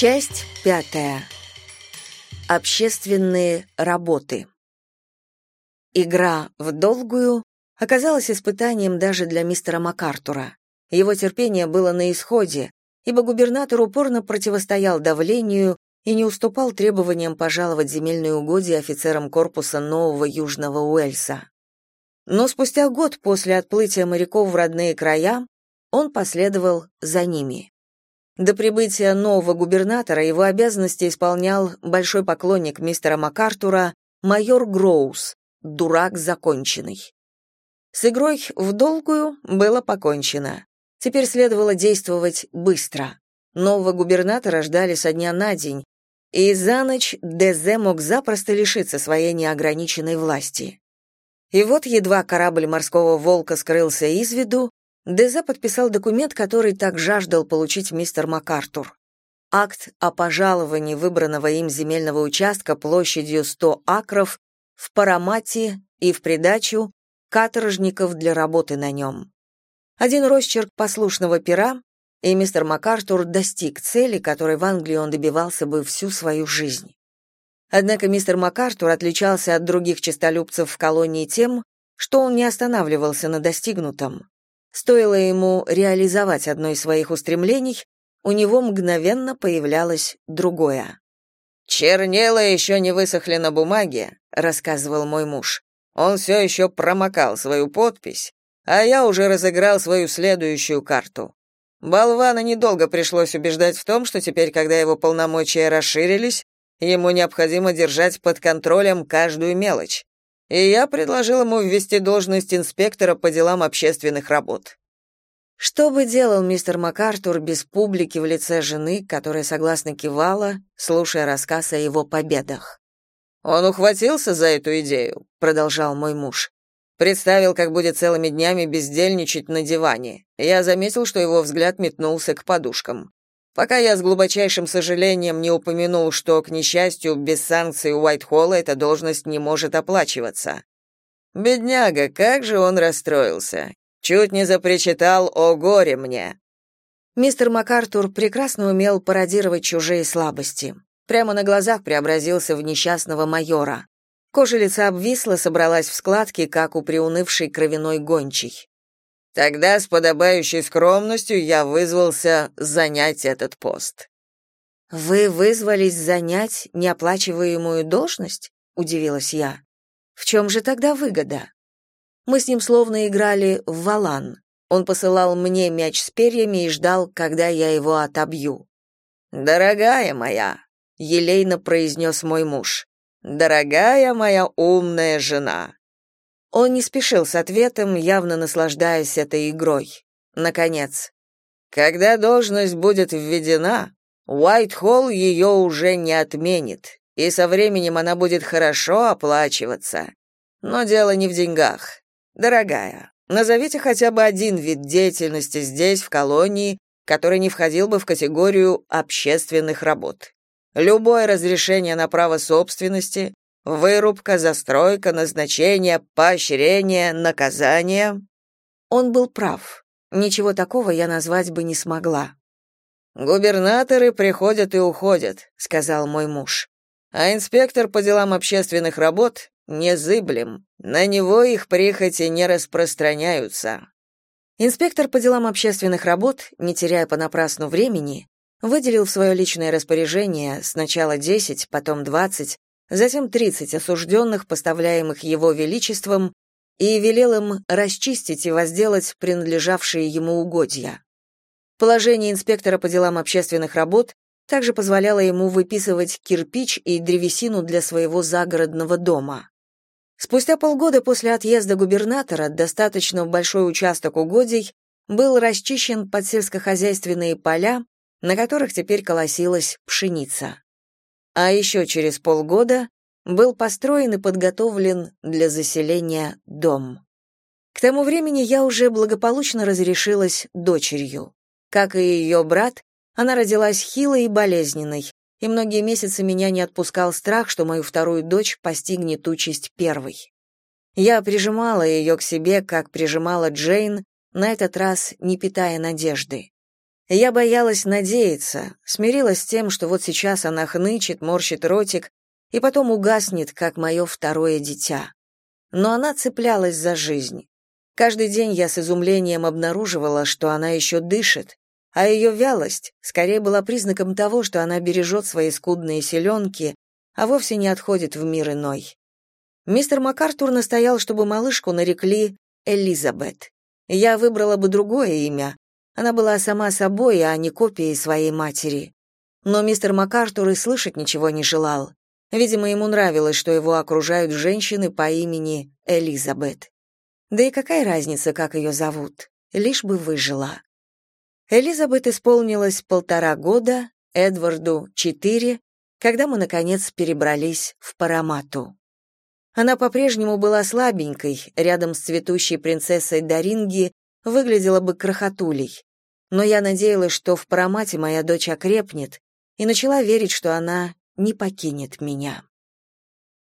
Часть пятая. Общественные работы. Игра в долгую оказалась испытанием даже для мистера МакАртура. Его терпение было на исходе, ибо губернатор упорно противостоял давлению и не уступал требованиям пожаловать земельные угодья офицерам корпуса Нового Южного Уэльса. Но спустя год после отплытия моряков в родные края он последовал за ними. До прибытия нового губернатора его обязанности исполнял большой поклонник мистера МакАртура, майор Гроус, дурак законченный. С игрой в долгую было покончено. Теперь следовало действовать быстро. Нового губернатора ждали со дня на день, и за ночь Дезе мог запросто лишиться своей неограниченной власти. И вот едва корабль морского волка скрылся из виду, Дезе подписал документ, который так жаждал получить мистер МакАртур. Акт о пожаловании выбранного им земельного участка площадью 100 акров в Парамате и в придачу каторжников для работы на нем. Один росчерк послушного пера, и мистер МакАртур достиг цели, которой в Англии он добивался бы всю свою жизнь. Однако мистер МакАртур отличался от других честолюбцев в колонии тем, что он не останавливался на достигнутом. Стоило ему реализовать одно из своих устремлений, у него мгновенно появлялось другое. «Чернила еще не высохли на бумаге», — рассказывал мой муж. «Он все еще промокал свою подпись, а я уже разыграл свою следующую карту. Болвана недолго пришлось убеждать в том, что теперь, когда его полномочия расширились, ему необходимо держать под контролем каждую мелочь и я предложил ему ввести должность инспектора по делам общественных работ. Что бы делал мистер МакАртур без публики в лице жены, которая согласно кивала, слушая рассказ о его победах? Он ухватился за эту идею, продолжал мой муж. Представил, как будет целыми днями бездельничать на диване. Я заметил, что его взгляд метнулся к подушкам. Пока я с глубочайшим сожалением не упомянул, что, к несчастью, без санкций Уайтхолла эта должность не может оплачиваться. Бедняга, как же он расстроился. Чуть не запричитал «О горе мне!» Мистер МакАртур прекрасно умел пародировать чужие слабости. Прямо на глазах преобразился в несчастного майора. Кожа лица обвисла, собралась в складки, как у приунывшей кровяной гончей. Тогда с подобающей скромностью я вызвался занять этот пост. Вы вызвались занять неоплачиваемую должность? удивилась я. В чем же тогда выгода? Мы с ним словно играли в валан. Он посылал мне мяч с перьями и ждал, когда я его отобью. Дорогая моя, елейно произнес мой муж. Дорогая моя умная жена, он не спешил с ответом, явно наслаждаясь этой игрой. Наконец, когда должность будет введена, Уайтхолл ее уже не отменит, и со временем она будет хорошо оплачиваться. Но дело не в деньгах. Дорогая, назовите хотя бы один вид деятельности здесь, в колонии, который не входил бы в категорию общественных работ. Любое разрешение на право собственности, Вырубка, застройка, назначение, поощрение, наказание. Он был прав. Ничего такого я назвать бы не смогла. Губернаторы приходят и уходят, сказал мой муж. А инспектор по делам общественных работ незыблем. На него их прихоти не распространяются. Инспектор по делам общественных работ, не теряя понапрасну времени, выделил в свое личное распоряжение сначала 10, потом 20, затем 30 осужденных, поставляемых его величеством, и велел им расчистить и возделать принадлежавшие ему угодья. Положение инспектора по делам общественных работ также позволяло ему выписывать кирпич и древесину для своего загородного дома. Спустя полгода после отъезда губернатора достаточно большой участок угодий был расчищен под сельскохозяйственные поля, на которых теперь колосилась пшеница а еще через полгода был построен и подготовлен для заселения дом. К тому времени я уже благополучно разрешилась дочерью. Как и ее брат, она родилась хилой и болезненной, и многие месяцы меня не отпускал страх, что мою вторую дочь постигнет участь первой. Я прижимала ее к себе, как прижимала Джейн, на этот раз не питая надежды. Я боялась надеяться, смирилась с тем, что вот сейчас она хнычет, морщит ротик и потом угаснет, как мое второе дитя. Но она цеплялась за жизнь. Каждый день я с изумлением обнаруживала, что она еще дышит, а ее вялость скорее была признаком того, что она бережет свои скудные селенки, а вовсе не отходит в мир иной. Мистер МакАртур настоял, чтобы малышку нарекли Элизабет. Я выбрала бы другое имя. Она была сама собой, а не копией своей матери. Но мистер МакАртур и слышать ничего не желал. Видимо, ему нравилось, что его окружают женщины по имени Элизабет. Да и какая разница, как ее зовут, лишь бы выжила. Элизабет исполнилось полтора года, Эдварду — четыре, когда мы, наконец, перебрались в Парамату. Она по-прежнему была слабенькой, рядом с цветущей принцессой Даринги выглядела бы крохотулей. Но я надеялась, что в Парамате моя дочь окрепнет, и начала верить, что она не покинет меня.